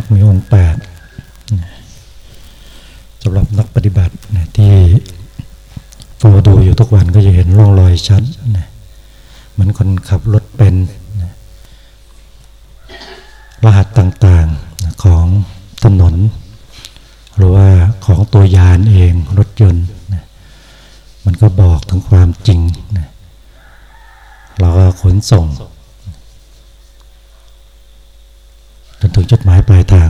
มักมีองค์แปดสำหรับนักปฏิบัติที่เฝ้าดูอยู่ทุกวันก็จะเห็นร่องรอยชัดเหมือนคนขับรถเป็น รหัสต่างๆของถนน หรือว่าของตัวยานเองรถยนต์มันก็บอกถึงความจริงเราก็ขนส่ง จนถึงจุดหมายปลายทาง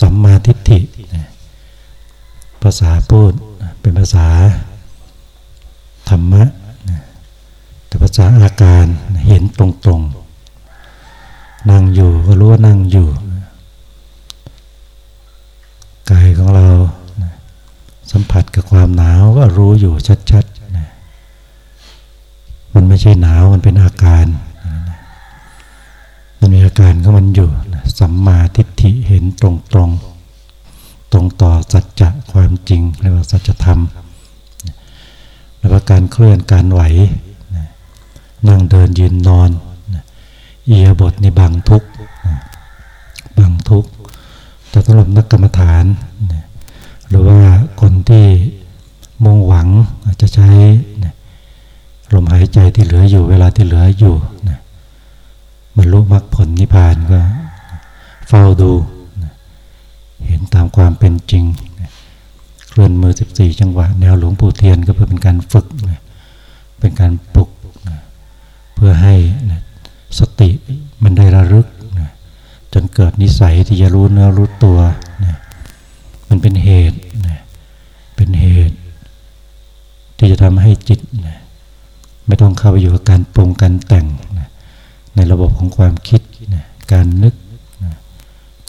สัมมาทิฏฐิภาษาพูดเป็นภาษาธรรมะแต่ภาษาอาการเห็นตรงๆ นั่งอยู่ก็รู้ว่านั่งอยู่กายของเราสัมผัสกับความหนาวก็รู้อยู่ชัดๆ มันไม่ใช่หนาวมันเป็นอาการ มันมีอาการของมันอยู่สัมมาทิฏฐิเห็นตรงตรงตรงต่อสัจจะความจริงเรียกว่าสัจธรรมแล้วก็การเคลื่อนการไหวนั่งเดินยืนนอนเอียบทในบางทุกบางทุกแต่สำหรับนักกรรมฐาน หรือว่าคนที่มุ่งหวังจะใช้ลมหายใจที่เหลืออยู่เวลาที่เหลืออยู่ บรรลุมรรคผลนิพพานก็เฝ้าดู เห็นตามความเป็นจริง เคลื่อนมือ 14 จังหวะ แนวหลวงปู่เทียนก็เพื่อเป็นการฝึก เป็นการปลุก เพื่อให้สติมันได้ระลึก จนเกิดนิสัยที่จะรู้เนื้อรู้ตัว มันเป็นเหตุ เป็นเหตุ ที่จะทำให้จิต ไม่ต้องเข้าไปอยู่กับการปรุงการแต่ง ในระบบของความคิดการนึก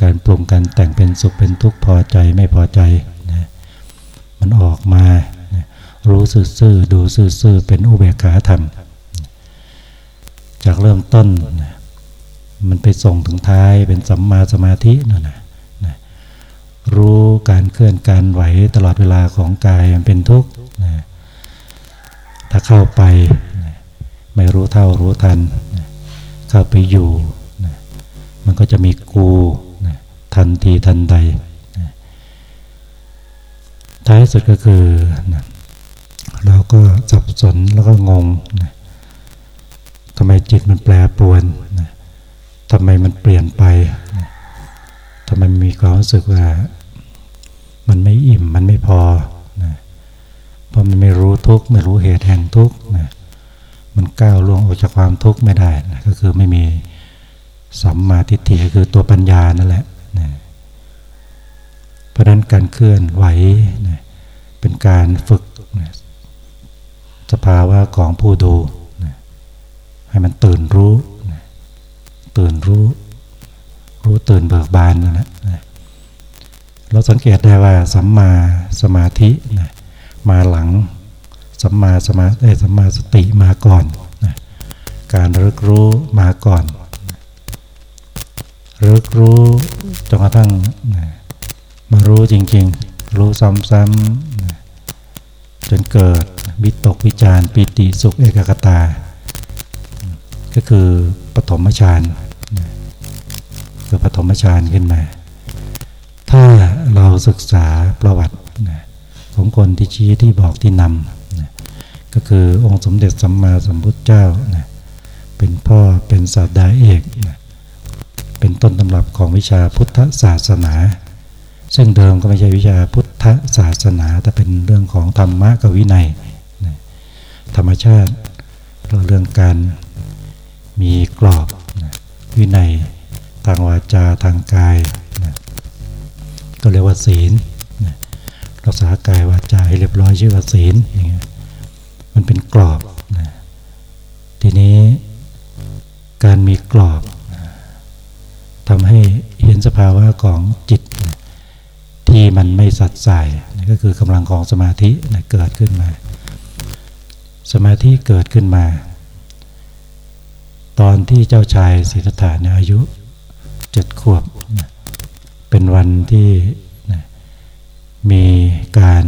การปรุงการแต่งเป็นสุขเป็นทุกข์พอใจไม่พอใจนะมันออกมานะรู้ซื่อๆดูซื่อๆเป็นอุเบกขาธรรม จากเริ่มต้นนะมันไปส่งถึงท้ายเป็นสัมมาสมาธินั่นนะนะรู้การเคลื่อนการไหวตลอดเวลาของกายมันเป็นทุกข์นะถ้าเข้าไปนะไม่รู้เท่ารู้ทัน เข้าไปอยู่นะมันก็จะมีกูทันทีทันใดท้ายสุดก็คือเราก็สับสนแล้วก็งงทำไมจิตมันแปรปรวนทำไมมันเปลี่ยนไปทำไมมีความรู้สึกว่า มันไม่อิ่มมันไม่พอเพราะมันไม่รู้ทุกข์ไม่รู้เหตุแห่งทุกข์ มันก้าวล่วงออกจากความทุกข์ไม่ได้นะก็คือไม่มีสัมมาทิฏฐิคือตัวปัญญานั่นแหละนะเพราะนั้นการเคลื่อนไหวนะเป็นการฝึกนะสภาวะของผู้ดูนะให้มันตื่นรู้นะตื่นรู้ รู้ตื่นเบิกบานนะนะเราสังเกตได้ว่าสัมมาสมาธินะมาหลัง สัมมาสมาธิสัมมาสติมาก่อนนะการรึกรู้มาก่อนรู้รู้จนกระทั่งมารู้จริงๆ รู้ซ้ำๆจนเกิดวิตกวิจารปิติสุขเอกกตา ก็คือปฐมฌานคือปฐมฌานขึ้นมา ถ้าเราศึกษาประวัติของคนที่ชี้ที่บอกที่นำ ก็คือองค์สมเด็จสัมมาสัมพุทธเจ้าเป็นพ่อเป็นศาสดาเอกเป็นต้นตำรับของวิชาพุทธศาสนา ซึ่งเดิมก็ไม่ใช่วิชาพุทธศาสนา แต่เป็นเรื่องของธรรมะกับวินัยธรรมชาติเรื่องการมีกรอบวินัยทางวาจาทางกายก็เรียกว่าศีลรักษากายวาจาให้เรียบร้อยชื่อว่าศีลอย่างเงี้ย มันเป็นกรอบทีนี้การมีกรอบทำให้เห็นสภาวะของจิตที่มันไม่สัดสายนก็คือกำลังของสมาธิเกิดขึ้นมา สมาธิเกิดขึ้นมา ตอนที่เจ้าชายสิทธัตถะอายุเจ็ดขวบเป็นวันที่มีการ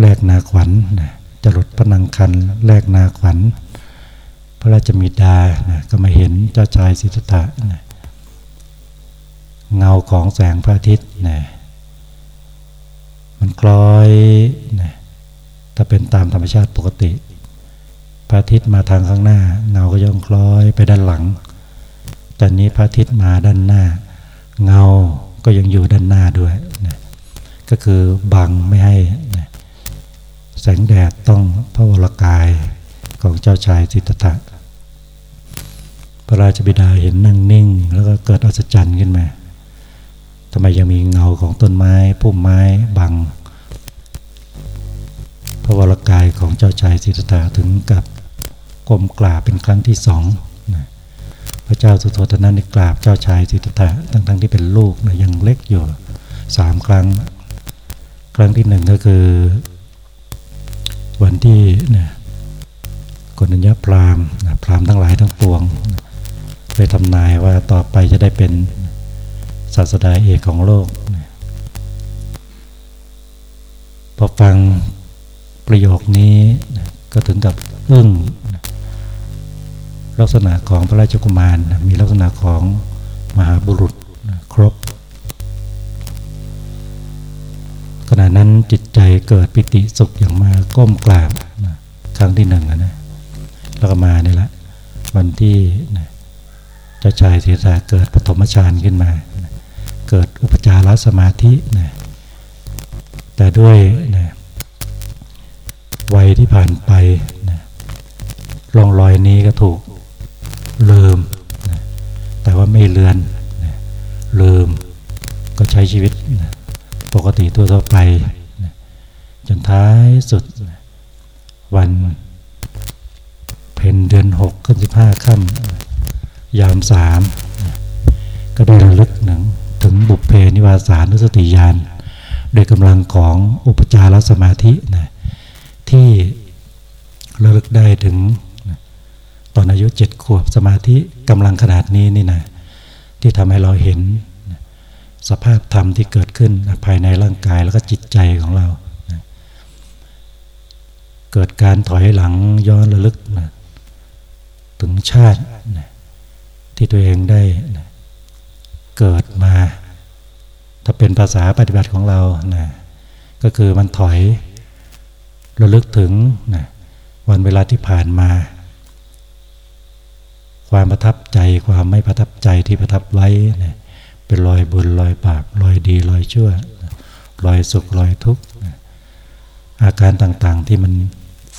แลกนาขวัญ จรดพนังคันแลกนาขวัญ พระราชมิดาก็มาเห็นเจ้าชายสิทธัตถะเงาของแสงพระอาทิตย์นะมันคล้อยนะถ้าเป็นตามธรรมชาติปกติ พระอาทิตย์มาทางข้างหน้า เงาก็ย่อมคล้อยไปด้านหลังตอนนี้พระอาทิตย์มาด้านหน้า เงาก็ยังอยู่ด้านหน้าด้วยนะก็คือบังไม่ให้ แสงแดดต้องพระวรกายของเจ้าชายสิทธัตถะพระราชบิดาเห็นนั่งนิ่ง แล้วก็เกิดอัศจรรย์ขึ้นมาทำไมยังมีเงาของต้นไม้พุ่มไม้บัง พระวรกายของเจ้าชายสิทธัตถะถึงกับก้มกราบเป็นครั้งที่สองนะพระเจ้าสุโธทนะในกราบเจ้าชายสิทธัตถะทั้งๆที่เป็นลูกนะยังเล็กอยู่สามครั้ง ครั้งที่หนึ่งก็คือ วันที่นะกนัญญาพรามนะพรามทั้งหลายทั้งปวงไปทำนายว่าต่อไปจะได้เป็นศาสดาเอกของโลกนะพอฟังประโยคนี้นะก็ถึงกับอึ้งนะลักษณะของพระราชกุมารนะมีลักษณะของมหาบุรุษนะครบ นั้นจิตใจเกิดปิติสุขอย่างมาก้มกราบนะครั้งที่หนึ่งนะแล้วก็มานี่แหละวันที่นะเจ้าชายเสียสาเกิดปฐมฌานขึ้นมานะเกิดอุปจารสมาธินะแต่ด้วยนะวัยที่ผ่านไปนะลองรอยนี้ก็ถูกลืมนะแต่ว่าไม่เลือนนะลืมก็ใช้ชีวิตนะ ปกติตัวทั่วไป จนท้ายสุด วันเพ็ญเดือนหกขึ้นสิบห้าค่ำยามสามก็ได้ระลึกหนึ่งถึงบุพเพนิวาสานุสติญาณโดยกำลังของอุปจารสมาธินะที่ระลึกได้ถึงตอนอายุเจ็ดขวบสมาธิกำลังขนาดนี้นี่นะที่ทำให้เราเห็น สภาพธรรมที่เกิดขึ้นภายในร่างกายแล้วก็จิตใจของเรานะเกิดการถอยหลังย้อนระลึกนะถึงชาตินะที่ตัวเองได้นะเกิดมา ถ้าเป็นภาษาปฏิบัติของเรานะก็คือมันถอยระลึกถึงนะวันเวลาที่ผ่านมา ความประทับใจความไม่ประทับใจที่ประทับไว้นะ เป็นรอยบุญรอยบาปรอยดีรอยชั่วรอยสุขรอยทุกข์อาการต่างๆที่มัน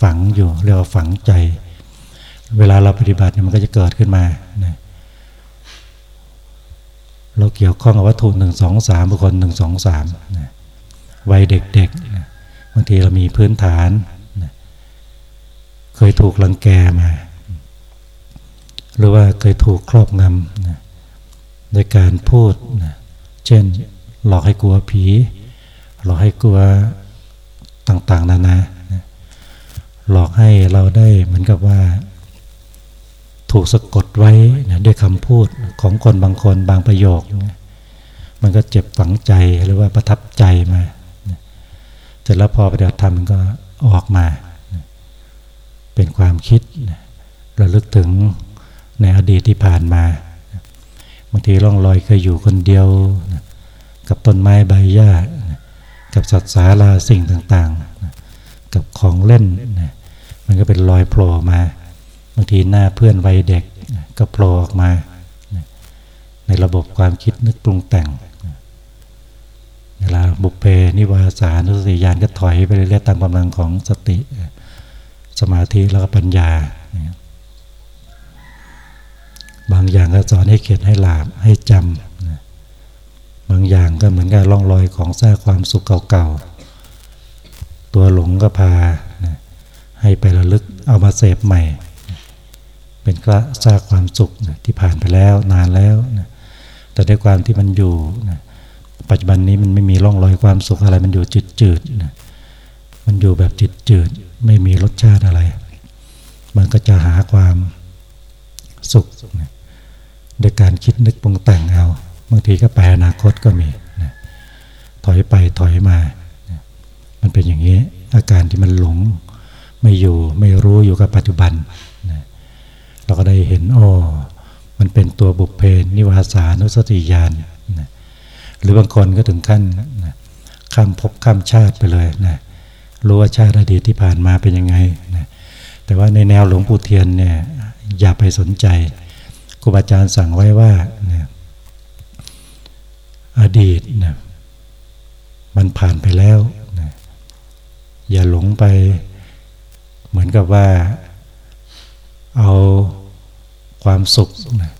ฝังอยู่เรียกว่าฝังใจ เวลาเราปฏิบัติมันก็จะเกิดขึ้นมาเราเกี่ยวข้องกับวัตถุหนึ่งสองสามบุคคลหนึ่งสองสามวัยเด็กๆบางทีเรามีพื้นฐาน เคยถูกลังแกมา หรือว่าเคยถูกครอบงำนะ โดยการพูดนะเช่นหลอกให้กลัวผี หลอกให้กลัวต่างๆ นานาหลอกให้เราได้เหมือนกับว่า ถูกสะกดไว้นะด้วยคำพูดของคนบางคนบางประโยค มันก็เจ็บฝังใจหรือว่าประทับใจมาเสร็จแล้วพอปฏิบัติธรรมมันก็ออกมา เป็นความคิดระลึกถึงในอดีตที่ผ่านมา บางทีร่องรอยเคยอยู่คนเดียวกับต้นไม้ใบหญ้ากับสัตว์สาราสิ่งต่างๆกับของเล่นมันก็เป็นรอยโผล่มาบางทีหน้าเพื่อนวัยเด็กก็โผล่ออกมาในระบบความคิดนึกปรุงแต่งเวลาบุพเพนิวาสานุสติญาณก็ถอยไปเรื่อยๆตามกำลังของสติ สมาธิแล้วก็ปัญญา บางอย่างก็สอนให้เขียนให้หลาบให้จำบางอย่างก็เหมือนกับร่องรอยของซากความสุขเก่าๆ ตัวหลงก็พาให้ไประลึกเอามาเสพใหม่ เป็นก็ซากความสุขที่ผ่านไปแล้วนานแล้ว แต่ด้วยความที่มันอยู่ ปัจจุบันนี้มันไม่มีร่องรอยความสุขอะไรมันอยู่จืดจืดมันอยู่แบบจืดจืดไม่มีรสชาติอะไร มันก็จะหาความสุขนะ โดยการคิดนึกปรุงแต่งเอา บางทีก็ไปอนาคตก็มีนะถอยไปถอยมานะมันเป็นอย่างนี้ อาการที่มันหลงไม่อยู่ไม่รู้อยู่กับปัจจุบันนะเราก็ได้เห็นอ๋อมันเป็นตัวบุพเพนิวาสานุสติญาณนะหรือบางคนก็ถึงขั้นนะข้ามภพข้ามชาติไปเลยนะรู้ว่าชาติอดีตที่ผ่านมาเป็นยังไงนะแต่ว่าในแนวหลวงปู่เทียนเนี่ยอย่าไปสนใจ ครูบาอาจารย์สั่งไว้ว่าอดีตนะมันผ่านไปแล้วนะอย่าหลงไป เหมือนกับว่า เอาความสุขนะ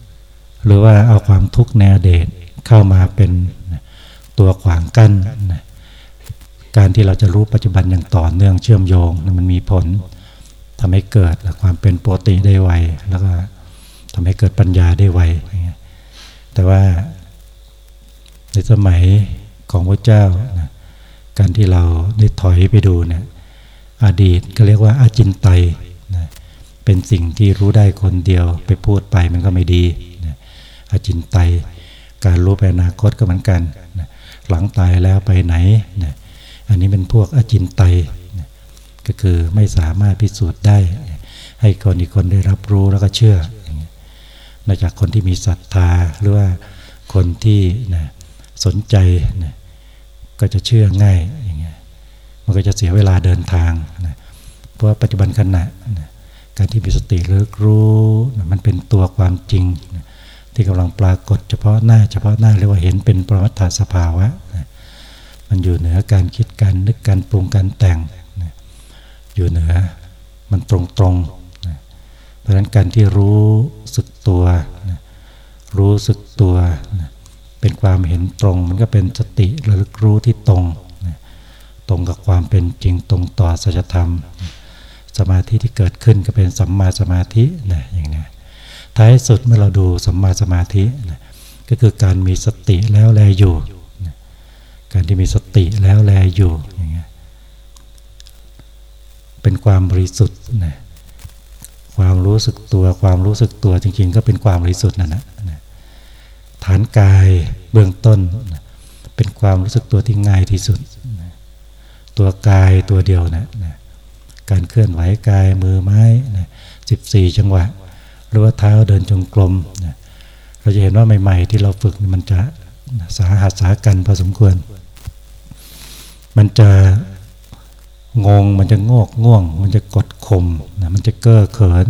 หรือว่าเอาความทุกข์ในอดีตเข้ามาเป็นนะตัวขวางกั้นนะการที่เราจะรู้ปัจจุบันอย่างต่อเนื่องเชื่อมโยงนะมันมีผลทำให้เกิดความเป็นปกติได้ไวแล้วก็ ทำให้เกิดปัญญาได้ไวแต่ว่าในสมัยของพระเจ้านะการที่เราได้ถอยไปดูเนี่ยอดีตก็เรียกว่าอาจินไตนะเป็นสิ่งที่รู้ได้คนเดียวไปพูดไปมันก็ไม่ดีนะอาจินไตการรู้ไปอนาคตก็เหมือนกันนะหลังตายแล้วไปไหนนะอันนี้เป็นพวกอาจินไตนะก็คือไม่สามารถพิสูจน์ได้ ให้คนอีกคนได้รับรู้แล้วก็เชื่อ นอกจากคนที่มีศรัทธาหรือว่าคนที่นะสนใจนะก็จะเชื่อง่ายอย่างเงี้ยมันก็จะเสียเวลาเดินทางนะเพราะว่าปัจจุบันขณะนะการที่มีสติเลิกรู้นะมันเป็นตัวความจริงนะที่กำลังปรากฏเฉพาะหน้าเฉพาะหน้าเรียกว่าเห็นเป็นปรมัตถสภาวะนะมันอยู่เหนือการคิดการนึกการปรุงการแต่งนะอยู่เหนือมันตรงตรงนะเพราะฉะนั้นการที่รู้สึก ตัว รู้สึกตัว เป็นความเห็นตรง มันก็เป็นสติระลึกรู้ที่ตรง ตรงกับความเป็นจริงตรงต่อสัจธรรม สมาธิที่เกิดขึ้นก็เป็นสัมมาสมาธินะอย่างนี้ท้ายสุดเมื่อเราดูสัมมาสมาธินะก็คือการมีสติแล้วแลอยู่ การที่มีสติแล้วแลอยู่อย่างนี้ยเป็นความบริสุทธิ์นะ ความรู้สึกตัว ความรู้สึกตัวจริง ๆ ก็เป็นความบริสุทธิ์นั่นแหะฐานกายเบื้องต้น เป็นความรู้สึกตัวที่ง่ายที่สุด ตัวกายตัวเดียวนะการเคลื่อนไหวกายมือไม้สิบสี่จังหวะ หรือว่าเท้าเดินจงกรมเราจะเห็นว่าใหม่ ๆ ที่เราฝึกมันจะสาหัสสากันพอสมควร มันจะ งงมันจะงอกง่วง มันจะกดข่มนะมันจะเก้อเขิน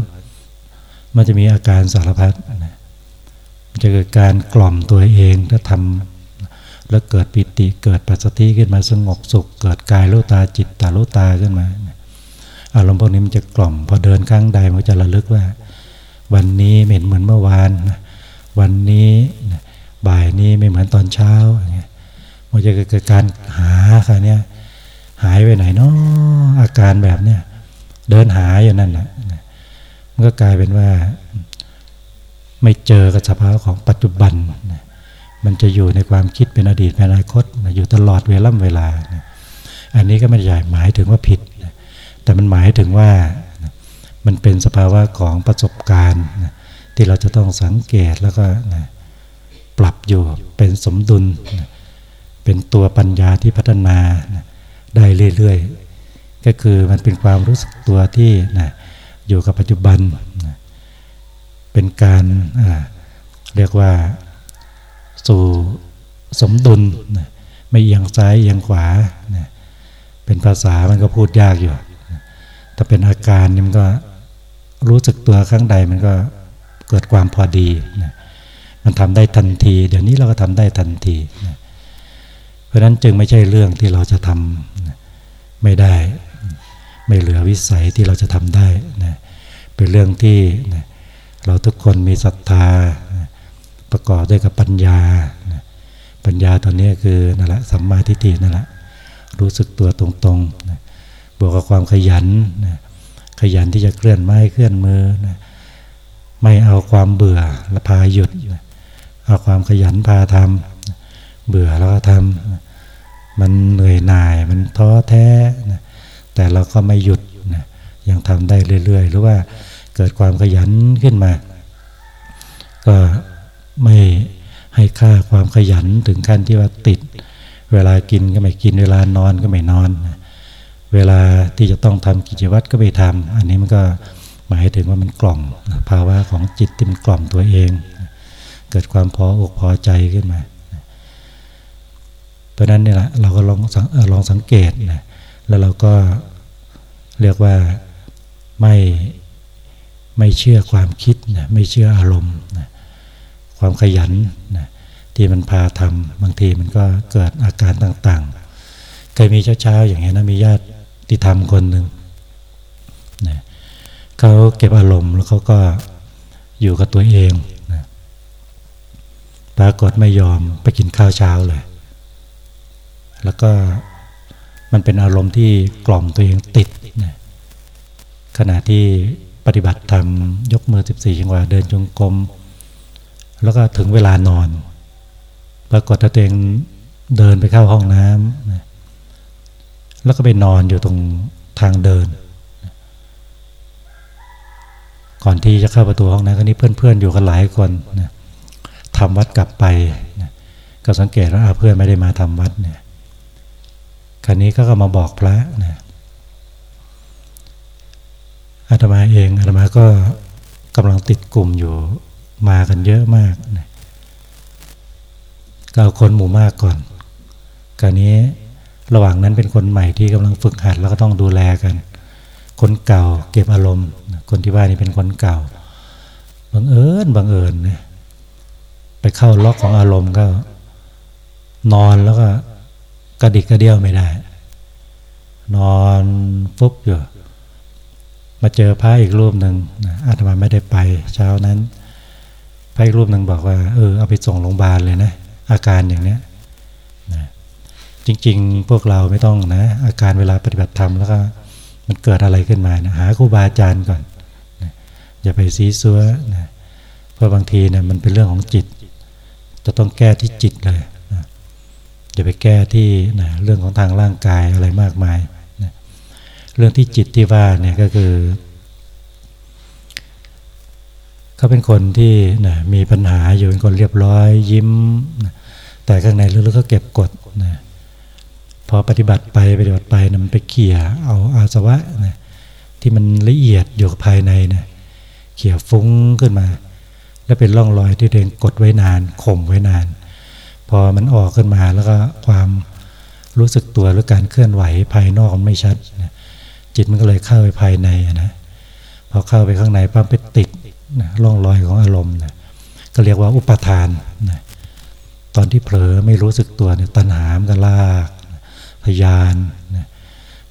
มันจะมีอาการสารพัดนะมันจะเกิดการกล่อมตัวเองถ้าทำแล้วเกิดปิติเกิดปัสสติขึ้นมาสงบสุข เกิดกายรู้ตาจิตตารู้ตาขึ้นมาอารมณ์พวกนี้มันจะกล่อม พอเดินครั้งใดมันจะระลึกว่า วันนี้เหม็นเหมือนเมื่อวานวันนี้บ่ายนี้ไม่เหมือนตอนเช้าอย่างเงี้ยมันจะเกิดการหาค่ะเนี่ย หายไปไหนเนาะอาการแบบเนี้ยเดินหายอยู่นั่นแหละมันก็กลายเป็นว่า ไม่เจอกับสภาวะของปัจจุบันนะมันจะอยู่ในความคิดเป็นอดีตเป็นอนาคตนะอยู่ตลอดเวล่ำเวลานะอันนี้ก็ไม่ใช่หมายถึงว่าผิดนะแต่มันหมายถึงว่านะมันเป็นสภาวะของประสบการณ์นะที่เราจะต้องสังเกตแล้วก็นะปรับอยู่เป็นสมดุลนะเป็นตัวปัญญาที่พัฒนานะ ได้เรื่อยๆ ก็คือมันเป็นความรู้สึกตัวที่นะอยู่กับปัจจุบันนะเป็นการเรียกว่าสู่สมดุลไม่เอียงซ้ายเอียงขวาเป็นภาษามันก็พูดยากอยู่ถ้าเป็นอาการนี่มันก็รู้สึกตัวครั้งใดมันก็เกิดความพอดีมันทำได้ทันที เดี๋ยวนี้เราก็ทำได้ทันทีเพราะนั้นจึงไม่ใช่เรื่องที่เราจะทำ ไม่ได้ ไม่เหลือวิสัยที่เราจะทำได้เป็นเรื่องที่เราทุกคนมีศรัทธาประกอบด้วยกับปัญญาปัญญาตัวนี้คือนั่นแหละสัมมาทิฏฐินั่นแหละรู้สึกตัวตรงๆบวกกับความขยันขยันที่จะเคลื่อนไม้เคลื่อนมือไม่เอาความเบื่อและพาหยุด เอาความขยันพาทำเบื่อแล้วก็ทำ มันเหนื่อยหน่ายมันท้อแท้แต่เราก็ไม่หยุดยังทำได้เรื่อยๆ หรือว่าเกิดความขยันขึ้นมา ก็ไม่ให้ค่าความขยันถึงขั้นที่ว่าติด เวลากินก็ไม่กินเวลานอนก็ไม่นอนเวลาที่จะต้องทำกิจวัตรก็ไม่ทำอันนี้มันก็หมายถึงว่ามันกล่อมภาวะของจิตที่มันกล่อมตัวเอง เกิดความพออกพอใจขึ้นมา ราะนั้นนี่แหละเราก็ลองลองสังเกตนะแล้วเราก็เรียกว่าไม่ไม่เชื่อความคิดนะไม่เชื่ออารมณ์นะความขยันนะที่มันพาทำบางทีมันก็เกิดอาการต่างๆเคยมีเช้าๆอย่างเงี้ยนะมีญาติที่ทำคนหนึ่งนะเขาเก็บอารมณ์แล้วเขาก็อยู่กับตัวเองนะปรากฏไม่ยอมไปกินข้าวเช้าเลย แล้วก็มันเป็นอารมณ์ที่กล่อมตัวเองติดนะขณะที่ปฏิบัติธรรมยกมือ 14จังหวะเดินจงกรมแล้วก็ถึงเวลานอน ปรากฏตัวเองเดินไปเข้าห้องน้ำนะแล้วก็ไปนอนอยู่ตรงทางเดิน ก่อนที่จะเข้าประตูห้องน้ำก็นี่เพื่อนๆอยู่กันหลายคนนะทำวัดกลับไปนะก็สังเกตว่าเพื่อนไม่ได้มาทำวัดเนี่ย คราวนี้ก็ก็มาบอกพระนะอาตมาเองอาตมาก็กำลังติดกลุ่มอยู่มากันเยอะมากนะก็เอาคนหมู่มากก่อนคราวนี้ระหว่างนั้นเป็นคนใหม่ที่กำลังฝึกหัดแล้วก็ต้องดูแลกัน คนเก่าเก็บอารมณ์ คนที่ว่านี่เป็นคนเก่าบังเอิญบังเอิญเนี่ยไปเข้าล็อกของอารมณ์ก็ นอนแล้วก็ กระดิกกระเดี่ยวไม่ได้ นอนฟุบอยู่ มาเจอพระอีกรูปหนึ่งอาตมาไม่ได้ไป เช้านั้นพระอีกรูปหนึ่งบอกว่าเออเอาไปส่งโรงพยาบาลเลยนะ อาการอย่างเนี้ยนะจริง ๆ พวกเราไม่ต้องนะ อาการเวลาปฏิบัติธรรมแล้วก็มันเกิดอะไรขึ้นมานะหาครูบาอาจารย์ก่อนนะอย่าไปซีซัวนะเพราะบางทีเนะี่ยมันเป็นเรื่องของจิต จะต้องแก้ที่จิตเลย อย่าไปแก้ที่นะเรื่องของทางร่างกายอะไรมากมายนะเรื่องที่จิตที่ว่าเนี่ยก็คือเขาเป็นคนที่นะมีปัญหาอยู่เป็นคนเรียบร้อยยิ้มนะแต่ข้างในลึกๆก็เก็บกดนะพอปฏิบัติไปปฏิบัติไปนะมันไปเขี่ยเอาอาสวะนะที่มันละเอียดอยู่ภายในนะเขี่ยฟุ้งขึ้นมา แล้วเป็นร่องรอยที่เองกดไว้นานข่มไว้นาน พอมันออกขึ้นมาแล้วก็ความรู้สึกตัวหรือการเคลื่อนไหวภายนอกมันไม่ชัดนะจิตมันก็เลยเข้าไปภายในนะพอเข้าไปข้างในปั๊บไปติดนะร่องรอยของอารมณ์นะก็เรียกว่าอุปทานนะตอนที่เผลอไม่รู้สึกตัวเนี่ยตัณหามก็ลากพยานนะ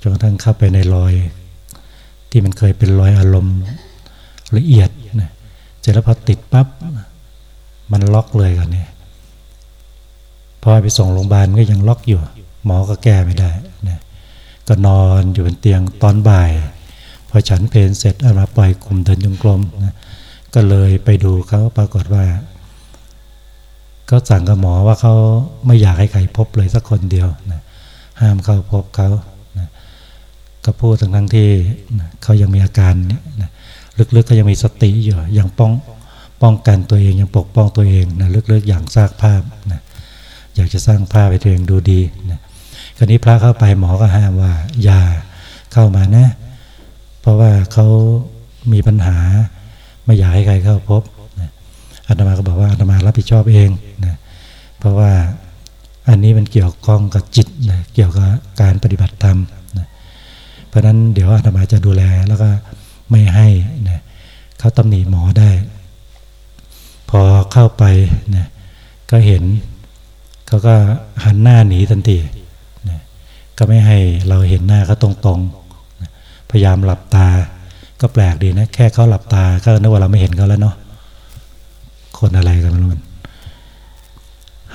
จนกระทั่งเข้าไปในรอย ที่มันเคยเป็นรอยอารมณ์ละเอียดนะเสร็จแล้วพอติดปับ๊บมันล็อกเลยกันเนี่ย พอไปส่งโรงพยาบาลก็ยังล็อกอยู่ หมอก็แก้ไม่ได้นะก็นอนอยู่บนเตียงตอนบ่าย พอฉันเพลนเสร็จเอามาปล่อยกลุ่มเดินจงกรมนะก็เลยไปดูเขาปรากฏว่าก็สั่งกับหมอว่าเขาไม่อยากให้ใครพบเลยสักคนเดียวนะห้ามเข้าพบเขานะก็พูดทั้งทั้งที่นะเขายังมีอาการนี้นะลึกๆก็ยังมีสติอยู่ยังป้องป้องกันตัวเองยังปกป้องตัวเองนะลึกๆอย่างซากภาพ อยากจะสร้างภาพให้ตัวเองดูดีนะคราวนี้พระเข้าไปหมอก็ห้ามว่า อย่าเข้ามานะ เพราะว่าเขามีปัญหาไม่อยากให้ใครเข้าพบนะอาตมาก็บอกว่าอาตมารับผิดชอบเองนะเพราะว่าอันนี้มันเกี่ยวข้องกับจิตนะเกี่ยวกับการปฏิบัติธรรมนะเพราะนั้นเดี๋ยวอาตมาจะดูแลแล้วก็ไม่ให้นะเขาตำหนิหมอได้ พอเข้าไปนะก็เห็น เขาก็หันหน้าหนีทันทีก็ไม่ให้เราเห็นหน้าเขาตรงๆ พยายามหลับตา ก็แปลกดีนะ แค่เขาหลับตา ก็นึกว่าเราไม่เห็นเขาแล้วเนาะ คนอะไรกันไม่รู้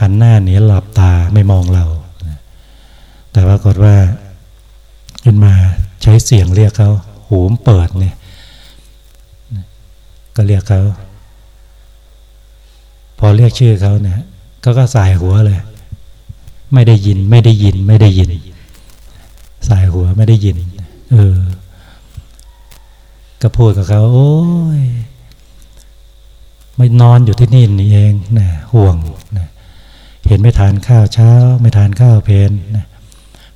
หันหน้าหนีหลับตาไม่มองเรา แต่ว่ากฏว่าขึ้นมาใช้เสียงเรียกเขา หูมเปิดเนี่ย ก็เรียกเขา พอเรียกชื่อเขาเนี่ย ก็ก็สายหัวเลย ไม่ได้ยินไม่ได้ยินไม่ได้ยิน สายหัวไม่ได้ยิน เออ ก็พูดกับเขา โอ้ยไม่นอนอยู่ที่นี่นี่เองนะห่วงนะเห็นไม่ทานข้าวเช้า ไม่ทานข้าวเพลนนะ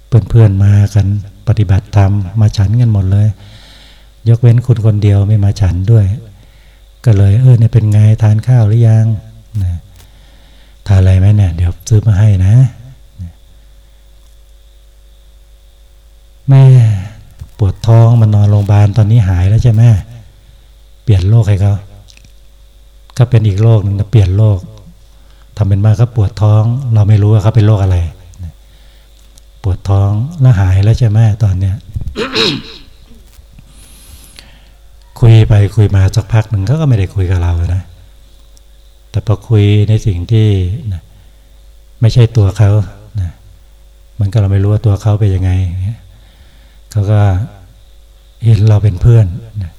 เพื่อนเพื่อนมากันปฏิบัติธรรมมาฉันกันหมดเลย ยกเว้นคุณคนเดียวไม่มาฉันด้วย ก็เลย เออเนี่ยเป็นไงทานข้าวหรือยังนะ ทานอะไรไหมเนี่ย เดี๋ยวซื้อมาให้นะ แม่ปวดท้องมันนอนโรงพยาบาลตอนนี้หายแล้วใช่ไหมเปลี่ยนโรคให้เขาก็เป็นอีกโรคหนึ่งนะเปลี่ยนโรคทำเป็นมากเขาปวดท้อง เราไม่รู้ว่าเขาเป็นโรคอะไร ปวดท้องแล้วหายแล้วใช่ไหมตอนเนี้ยคุยไปคุยมาสักพักหนึ่งเขาก็ไม่ได้คุยกับเรานะ แต่พอคุยในสิ่งที่นะไม่ใช่ตัวเขานะมันก็เราไม่รู้ว่าตัวเขาเป็นยังไงเขาก็เห็นเราเป็นเพื่อนนะ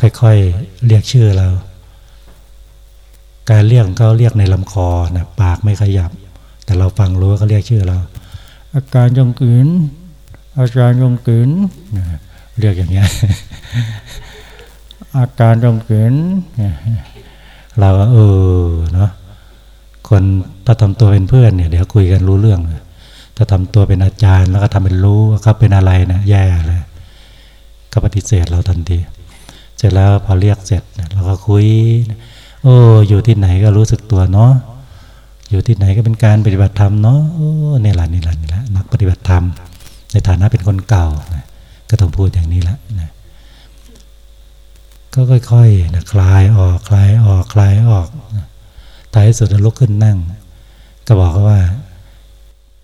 ค่อยๆเรียกชื่อเรา การเรียกของเขาเรียกในลำคอนะปากไม่ขยับ แต่เราฟังรู้ว่าเขาเรียกชื่อเรา อาการยงกืนอาจารย์ยงกืนเรียกอย่างเงี้ยอาการยงกืน เราก็เออเนาะคนถ้าทำตัวเป็นเพื่อนเนี่ยเดี๋ยวคุยกันรู้เรื่องถ้าทำตัวเป็นอาจารย์ แล้วก็ทำเป็นรู้ว่าเขาเป็นอะไรนะแย่เลยก็ปฏิเสธเราทันทีเสร็จแล้วพอเรียกเสร็จเราก็คุยโอ้อยู่ที่ไหนก็รู้สึกตัวเนาะอยู่ที่ไหนก็เป็นการปฏิบัติธรรมเนาะโอ้นี่แหละนี่แหละนี่แหละนักปฏิบัติธรรม ในฐานะเป็นคนเก่านะก็ต้องพูดอย่างนี้แหละนะ ก็ค่อยๆนะคลายออกคลายออกคลายออกท้ายสุดลุกขึ้นนั่ง ก็บอกว่า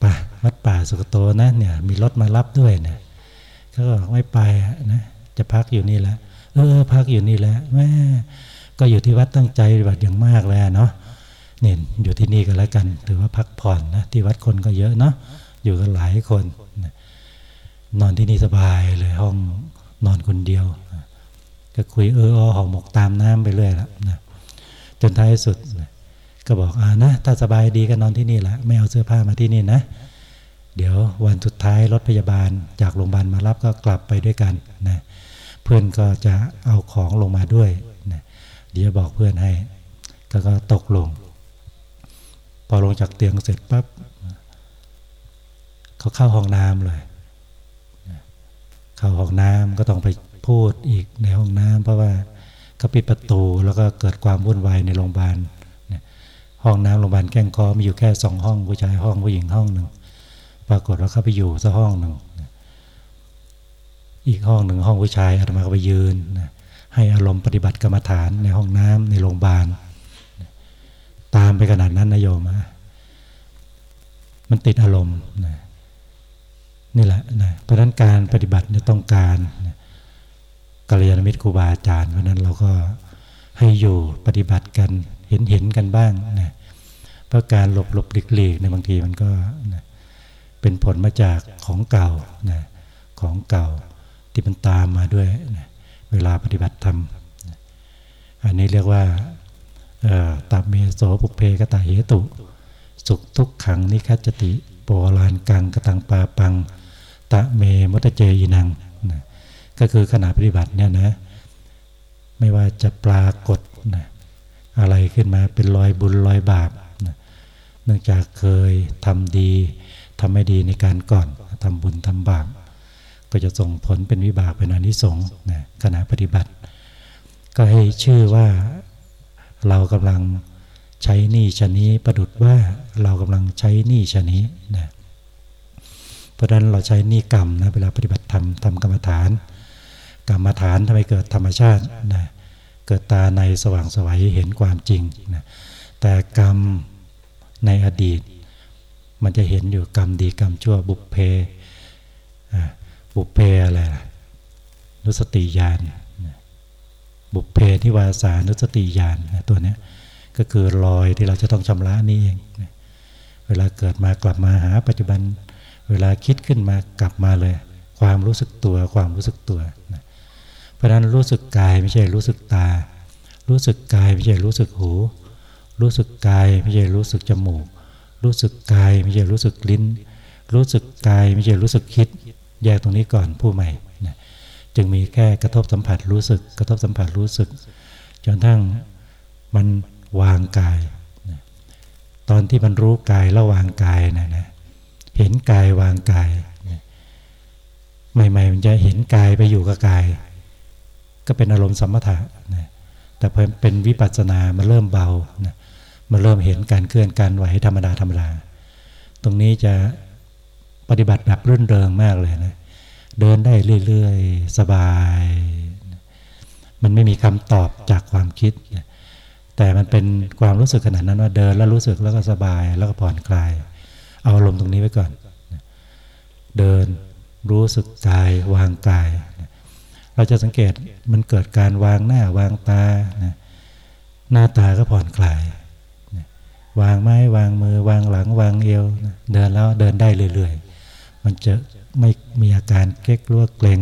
ป่ะวัดป่าสุกโตนะเนี่ย มีรถมารับด้วยเนี่ยเขาก็ไม่ไปนะจะพักอยู่นี่แล้วเออพักอยู่นี่แล้วแม่ก็อยู่ที่วัดตั้งใจปฏิบัติอย่างมากแล้วเนาะเนี่ยอยู่ที่นี่ก็แล้วกัน ถือว่าพักผ่อนนะที่วัดคนก็เยอะเนาะอยู่กันหลายคน นอนที่นี่สบายเลยห้องนอนคนเดียว ก็คุยเอออหอมหมกตามน้ำไปเรื่อยละนะจนท้ายสุด ก็บอกอ่านะ ถ้าสบายดีก็นอนที่นี่แหละไม่เอาเสื้อผ้ามาที่นี่นะ เดี๋ยววันสุดท้ายรถพยาบาลจากโรงพยาบาลมารับก็กลับไปด้วยกันนะเพื่อนก็จะเอาของลงมาด้วยนะเดี๋ยวบอกเพื่อนให้ก็ก็ตกลง พอลงจากเตียงเสร็จปั๊บเขาเข้าห้องน้ำเลยเข้าห้องน้ำก็ต้องไป พูดอีกในห้องน้ำเพราะว่าเขาปิดประตูแล้วก็เกิดความวุ่นวายในโรงพยาบาลห้องน้ำโรงพยาบาลแก้งคอมีอยู่แค่สองห้องผู้ชายห้องผู้หญิงห้องหนึ่งปรากฏว่าเขาไปอยู่สักห้องหนึ่งอีกห้องหนึ่งห้องผู้ชายอาตมาก็ไปยืนให้อารมณ์ปฏิบัติกรรมฐานในห้องน้ำในโรงพยาบาล ตามไปขนาดนั้นนะโยมมันติดอารมณ์นี่แหละนะเพราะนั้นการปฏิบัติเนี่ยต้องการ กัลยาณมิตรครูบาอาจารย์เพราะนั้นเราก็ให้อยู่ปฏิบัติกันเห็นเห็นกันบ้างนะเพราะการหลบหลบหลีกหลีกในบางทีมันก็นะเป็นผลมาจากของเก่านะของเก่าที่มันตามมาด้วยนะเวลาปฏิบัติธรรมนะอันนี้เรียกว่าตับเมโสปุเพกตาเหตุ สุขทุกขังนิคัจติ โปลานกังกตังปาปัง ตะเมมุตเจยินัง ก็คือขณะปฏิบัติเนี่ยนะไม่ว่าจะปรากฏนะอะไรขึ้นมาเป็นรอยบุญรอยบาปนะเนื่องจากเคยทำดีทำไม่ดีในการก่อนทำบุญทำบาปก็จะส่งผลเป็นวิบากเป็นอนิสงส์นะขณะปฏิบัติ ก็ให้ชื่อว่าเรากำลังใช้หนี้ชนี้ประดุดว่าเรากำลังใช้หนี้ชนี้นะเพราะนั้นเราใช้หนี้กรรมนะเวลาปฏิบัติธรรมทำกรรมฐาน กรรมฐานทำให้เกิดธรรมชาตินะเกิดตาในสว่างสวัยเห็นความจริงนะแต่กรรมในอดีต มันจะเห็นอยู่กรรมดีกรรมชั่วบุพเพบุพเพอะไรนุสติญาณบุพเพที่วาสานุสติญาณตัวนี้ก็คือรอยที่เราจะต้องชำระนี่เอง เวลาเกิดมากลับมาหาปัจจุบัน เวลาคิดขึ้นมากลับมาเลย ความรู้สึกตัวความรู้สึกตัวนะ ราะนั้นรู้สึกกายไม่ใช่รู้สึกตา รู้สึกกายไม่ใช่รู้สึกหู รู้สึกกายไม่ใช่รู้สึกจมูก รู้สึกกายไม่ใช่รู้สึกลิ้น รู้สึกกายไม่ใช่รู้สึกคิด แยกตรงนี้ก่อนผู้ใหม่นะจึงมีแค่กระทบสัมผัสรู้สึก กระทบสัมผัสรู้สึก จนทั้งมันวางกายนะตอนที่มันรู้กายแล้ววางกายนะนะเห็นกายวางกายนะใหม่ๆมันจะเห็นกายไปอยู่กับกาย ก็เป็นอารมณ์สมถะนะแต่พอเป็นวิปัสสนามันเริ่มเบานะมันเริ่มเห็นการเคลื่อนการไหวธรรมดาธรรมดา ตรงนี้จะปฏิบัติแบบรื่นเริงมากเลยนะ เดินได้เรื่อยๆ สบาย มันไม่มีคำตอบจากความคิด แต่มันเป็นความรู้สึกขนาดนั้นว่าเดินแล้วรู้สึกแล้วก็สบายแล้วก็ผ่อนคลาย เอาลมตรงนี้ไว้ก่อน เดินรู้สึกกายวางกาย เราจะสังเกตมันเกิดการวางหน้าวางตาหน้าตาก็ผ่อนคลายวางไม้วางมือ วางหลังวางเอวเดินแล้วเดินได้เรื่อยๆ มันจะไม่มีอาการเก๊กรือเกรง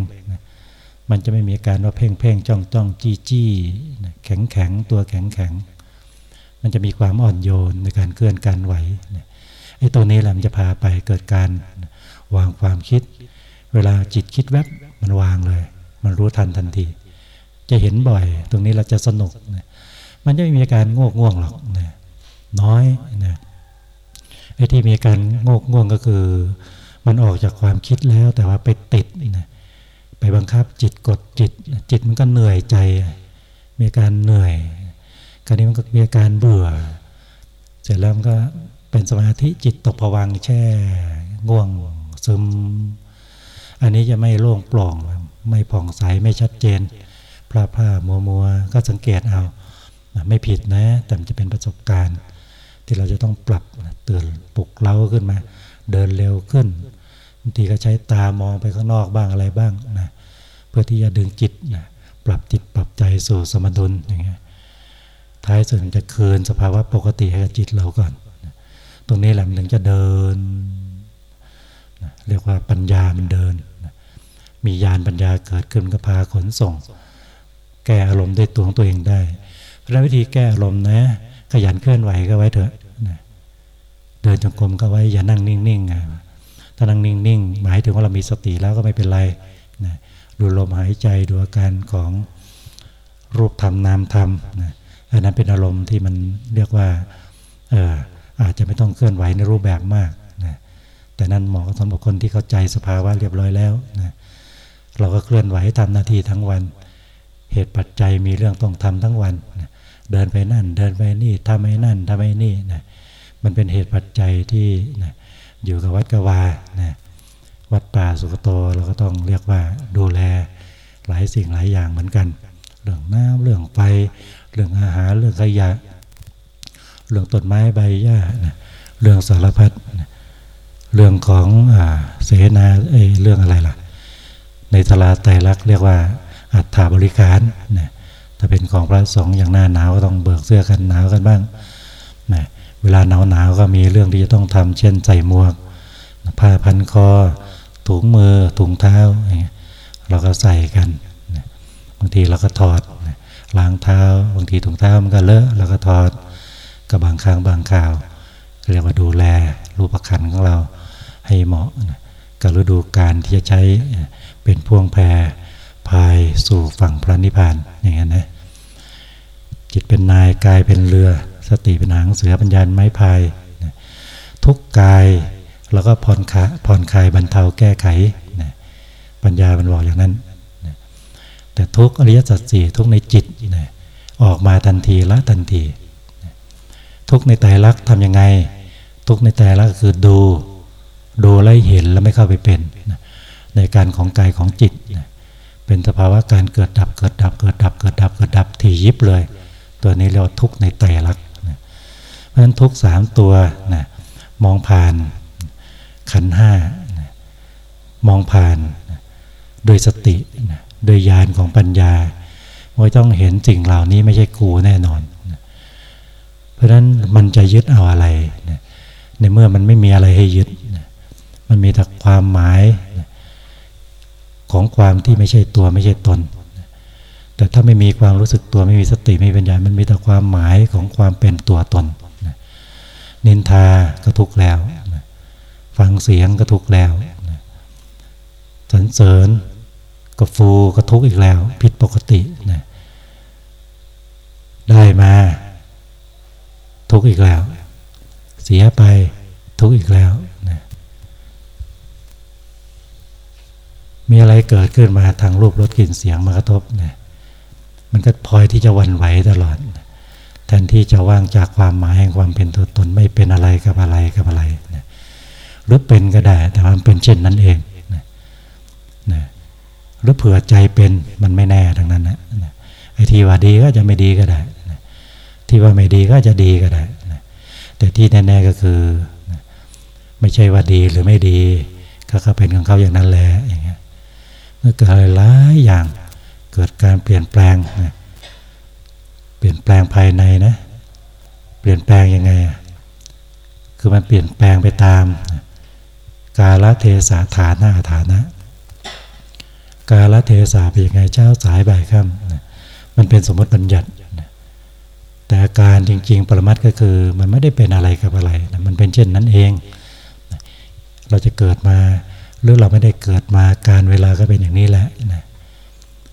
มันจะไม่มีอาการว่าเพ่งเพ่งจ้องจ้องจี้จี้แข็งแข็งตัวแข็งแข็งมันจะมีความอ่อนโยนในการเคลื่อนการไหวไอ้ตัวนี้แหละมันจะพาไปเกิดการวางความคิด เวลาจิตคิดแวบมันวางเลย มันรู้ทันทันที จะเห็นบ่อย ตรงนี้เราจะสนุกนะมันจะไม่มีอาการโงกง่วงหรอกนะน้อยนะไอ้ที่มีการโงกง่วงก็คือ มันออกจากความคิดแล้วแต่ว่าไปติดนะไปบังคับจิตกดจิต จิตมันก็เหนื่อยใจ มีการเหนื่อยคราวนี้มันก็มีอาการเบื่อ เสร็จแล้วมันก็เป็นสมาธิจิตตกผวังแช่ ง่วงซึม อันนี้จะไม่โล่งปล่อง ไม่ผ่องใสไม่ชัดเจนพลาพลามัวมัวก็สังเกตเอาไม่ผิดนะ แต่มันจะเป็นประสบการณ์ ที่เราจะต้องปรับเตือนปลุกเล้าขึ้นมา เดินเร็วขึ้นบางทีก็ใช้ตามองไปข้างนอกบ้างอะไรบ้างนะเพื่อที่จะดึงจิตนะปรับจิตปรับใจสู่สมดุลอย่างเงี้ยท้ายสุดจะคืนสภาวะปกติให้กับจิตเราก่อน ตรงนี้แหละมันถึงจะเดิน เรียกว่าปัญญามันเดิน มียานปัญญาเกิดขึ้นก็พาขนส่ง แก้อารมณ์ด้วยตัวของตัวเองได้ เพราะวิธีแก้อารมณ์นะขยันเคลื่อนไหวก็ไว้เถอะเดินจงกรมก็ไว้อย่านั่งนิ่งๆถ้านั่งนิ่งๆหมายถึงว่าเรามีสติแล้วก็ไม่เป็นไรนะดูลมหายใจดูอาการของรูปธรรมนามธรรมนะอันนั้นเป็นอารมณ์ที่มันเรียกว่าเอออาจจะไม่ต้องเคลื่อนไหวในรูปแบบมากนะแต่นั้นเหมาะสำหรับคนที่เข้าใจสภาวะเรียบร้อยแล้วนะ เราก็เคลื่อนไหวทำหน้าที่ทั้งวัน เหตุปัจจัยมีเรื่องต้องทำทั้งวันนะเดินไปนั่น เดินไปนี่ทำไอ้นั่นทำไอ้นี่นะมันเป็นเหตุปัจจัยที่นะอยู่กับวัดกวานะวัดป่าสุกโตเราก็ต้องเรียกว่าดูแลหลายสิ่งหลายอย่างเหมือนกัน เรื่องน้ำเรื่องไฟ เรื่องอาหารเรื่องขยะ เรื่องต้นไม้ใบหญ้านะเรื่องสารพัดนะเรื่องของอเสนาเอเรื่องอะไรล่ะ ในตลาไตรลักเรียกว่า อัฐาบริการนะถ้าเป็นของพระสงฆ์อย่างหน้าหนาวก็ต้องเบิกเสื้อกันหนาวกันบ้างนะเวลาหนาวหนาวก็มีเรื่องที่จะต้องทำเช่นใส่หมวก ผ้าพันคอ ถุงมือ ถุงเท้า เราก็ใส่กันนะบางทีเราก็ถอดนะล้างเท้า บางทีถุงเท้ามันก็เลอะเราก็ถอดกับบางครั้งบางข่าว เรียกว่าดูแลรูปขันของเราให้เหมาะกับฤดูการที่จะใช้ เป็นพ่วงแพรพายสู่ฝั่งพระนิพพานอย่างนั้นนะจิตเป็นนายกายเป็นเรือ สติเป็นหางเสือปัญญาไม้พายทุกกายแล้วก็ผ่อนคลายผ่อนคลายบรรเทาแก้ไขปัญญามันบอกอย่างนั้นแต่ทุกอริยสัจสี่ทุกในจิตออกมาทันทีละทันทีทุกในใจรักทำยังไง ทุกในใจรักคือดู ดูแลเห็นแล้วไม่เข้าไปเป็น ในการของกายของจิต เป็นสภาวะการเกิดดับเกิดดับเกิดดับเกิดดับเกิดดับที่ยิบเลย ตัวนี้เรียกว่าทุกข์ในไตรลักษณ์เพราะฉะนั้นทุกสามตัวนะมองผ่านขันห้ามองผ่านโดยสติโดยญาณของปัญญาว่าต้องเห็นสิ่งเหล่านี้ไม่ใช่กูแน่นอน เพราะฉะนั้นมันจะยึดเอาอะไร ในเมื่อมันไม่มีอะไรให้ยึด มันมีแต่ความหมาย ของความที่ไม่ใช่ตัวไม่ใช่ตน แต่ถ้าไม่มีความรู้สึกตัวไม่มีสติไม่มีปัญญา มันมีแต่ความหมายของความเป็นตัวตนนินทาก็ทุกแล้วฟังเสียงก็ทุกแล้วสรรเสริญก็ฟูก็ทุกอีกแล้ว ผิดปกตินะได้มา ทุกอีกแล้ว เสียไปทุกอีกแล้วนะ มีอะไรเกิดขึ้นมาทางรูปรสกลิ่นเสียงมากระทบเนะมันก็พลอยที่จะวันไหวตลอด แทนที่จะว่างจากความหมายแห่งความเป็นตัวตนไม่เป็นอะไรกับอะไรกับอะไรนะหรือเป็นก็ได้แต่มันเป็นเช่นนั้นเองนะนะหรือเผื่อใจเป็นมันไม่แน่ทั้งนั้นนะไอ้ที่ว่าดีก็จะไม่ดีก็ได้ที่ว่าไม่ดีก็จะดีก็ได้แต่ที่แน่ๆก็คือไม่ใช่ว่าดีหรือไม่ดีก็เป็นของเขาอย่างนั้นแหละอย่างเงี้ย อเกิดอะไรหลายอย่างเกิดการเปลี่ยนแปลง เปลี่ยนแปลงภายในนะ เปลี่ยนแปลงยังไง คือมันเปลี่ยนแปลงไปตาม กาลเทศะฐานะฐานะ กาลเทศะเป็นยังไงเจ้าสายบ่ายค่ำมันเป็นสมมติบัญญัติ แต่อาการจริง ๆ ปรมัตก็คือ มันไม่ได้เป็นอะไรกับอะไร มันเป็นเช่นนั้นเอง เราจะเกิดมา หรือเราไม่ได้เกิดมาการเวลาก็เป็นอย่างนี้แหละนะ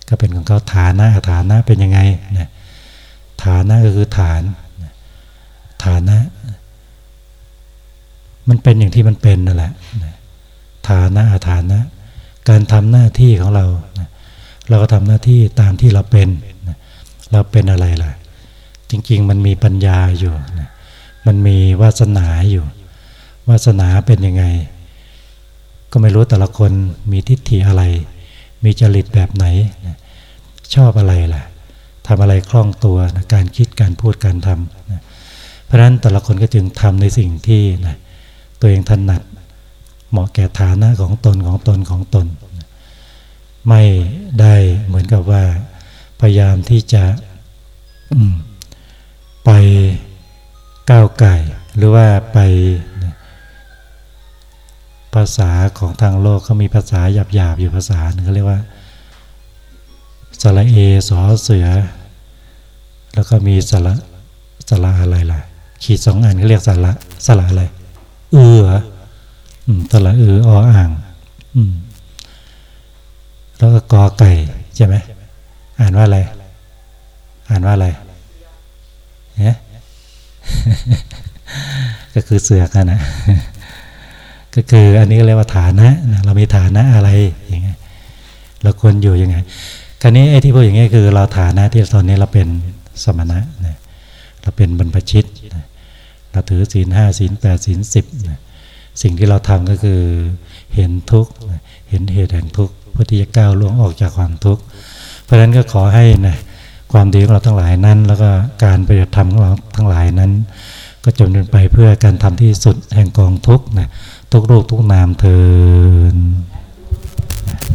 ก็เป็นของเขาฐานะฐานะเป็นยังไงนะฐานะก็คือฐานฐานะ มันเป็นอย่างที่มันเป็นนั่นแหละฐานะฐานะ การทำหน้าที่ของเรา เราก็ทำหน้าที่ตามที่เราเป็น เราเป็นอะไรล่ะ จริง ๆ มันมีปัญญาอยู่ มันมีวาสนาอยู่ วาสนาเป็นยังไง ก็ไม่รู้แต่ละคนมีทิฏฐิอะไร มีจริตแบบไหนชอบอะไรล่ะทำอะไรคล่องตัวนะการคิดการพูดการทำนะเพราะนั้นแต่ละคนก็จึงทำในสิ่งที่นะตัวเองถนัด เหมาะแก่ฐานะของตนของตนของตนไม่ได้เหมือนกับว่า พยายามที่จะไปก้าวไก่หรือว่าไป ภาษาของทางโลกเขามีภาษาหยาบๆอยู่ภาษาหนึ่งเขาเรียกว่าสระเอสอเสือ แล้วก็มีสระสระอะไรล่ะ ขีดสองอันเขาเรียกสระสระอะไรเอือสระเอือออ่างแล้วก็กอไก่ใช่ไหมอ่านว่าอะไร อ่านว่าอะไรเนี่ยก็คือเสือกันนะ ก็คืออันนี้เรียกว่าฐานะนะเรามีฐานะอะไรอย่างเงี้ยเราควรอยู่ยังไงคราวนี้ไอ้ที่พูดอย่างเงี้ยคือเราฐานะที่ตอนนี้เราเป็นสมณะนะเราเป็นบรรพชิตนะเราถือศีลห้าศีลแปดศีลสิบนะสิ่งที่เราทำก็คือเห็นทุกข์เห็นเหตุแห่งทุกข์เพื่อที่จะก้าวล่วงออกจากความทุกข์เพราะฉะนั้นก็ขอให้นะความดีของเราทั้งหลายนั้น แล้วก็การปฏิบัติธรรมของเราทั้งหลายนั้น ก็จำเป็นไปเพื่อการทำที่สุดแห่งกองทุกข์นะ ทุกรูปทุกนามเทิน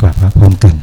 กลับมาพร้อมกัน